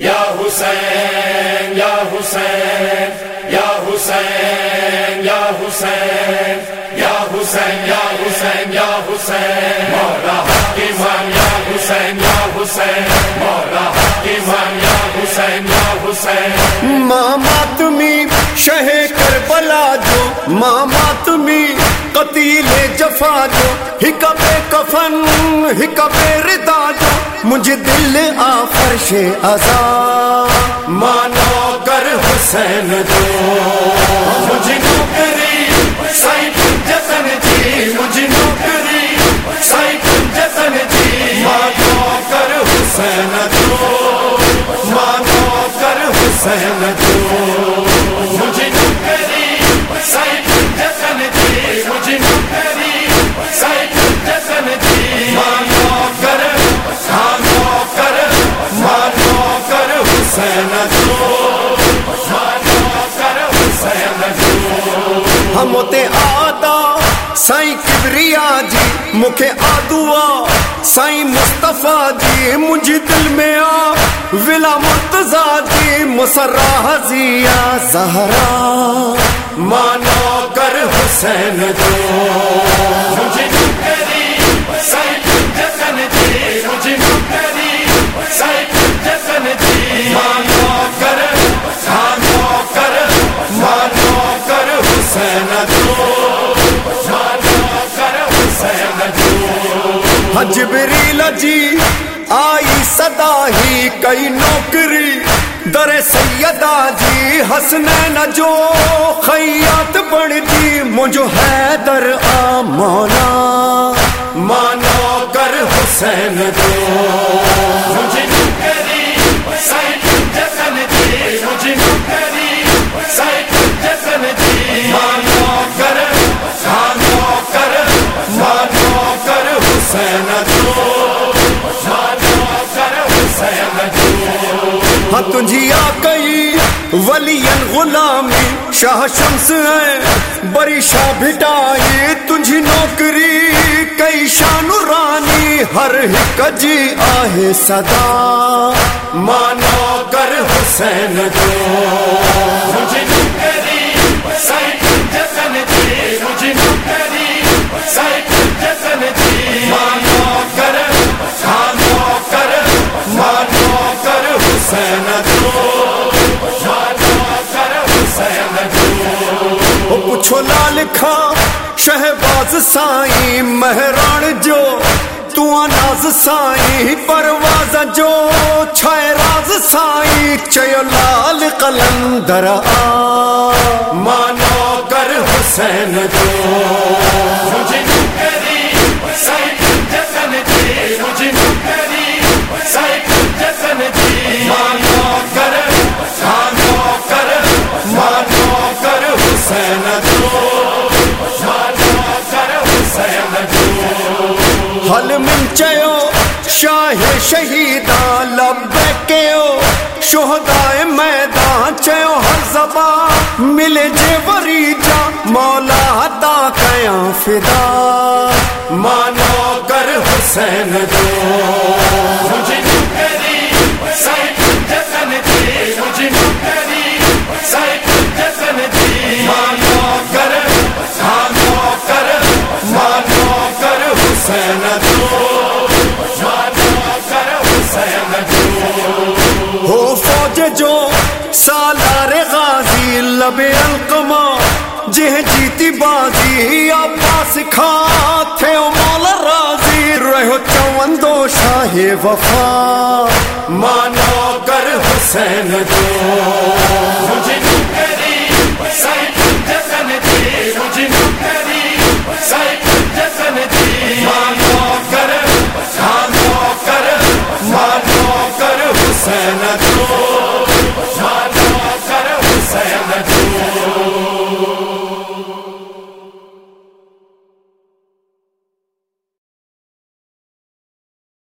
یا حسین یا حسین یا حسین یا حسین یا حسین یا حسین یا حسین مولا حکیمان یا حسین یا حسین مولا حکیمان یا حسین یا حسین ماں ماتمی شہ کربلا جو ماں ماتمی قتیل جفا جو ہکب کفن ہکب ردا جو، مجھے دل آ فرش ازا مانو کر حسین جو، مجھے نوکری سائٹ جتن جی مجھے نوکری سائٹ جتن جی۔ مانو کر حسین جو، مانو کر حسین جو۔ جی مکھے آدوا، سائیں مصطفیٰ جی مجھے دل میں آ۔ ولا مرتضا جی مسرا زیا زہرا۔ مانو کر حسین جو مجھے نوکری سائٹ جتن جی, جی، ہاں جبریل جی آئی صدا ہی کئی نوکری۔ در سیدہ جی حسنین جو خیات بڑھتی مجھو ہے در آ مولا مانو کر حسین جو جو ہاں آ کئی ولی غلامی شاہ شمس ہے بری شاہ بھٹائی تجھی نوکری، کئی شان رانی، ہر ہک جی آہے صدا۔ مانو کر حسین جو۔ پوچھو شہباز سائیں، مہران جو۔ تو ناز سائیں، پرواز جو۔ چھے راز سائیں، چیو لال قلندر آ۔ مانو کر حسین جو۔ ہے شہیدہ لب کیو شہدائے میدان چیو ہر زبان، ملے جے وریجا، مولا عطا کیا فدا۔ مانو کر حسین جو جو سالار غازی لب القما جہ جیتی بازی عباس کھا تھے او مولا راضی، رہو چون دو شاہ وفا۔ مانو کر حسین جو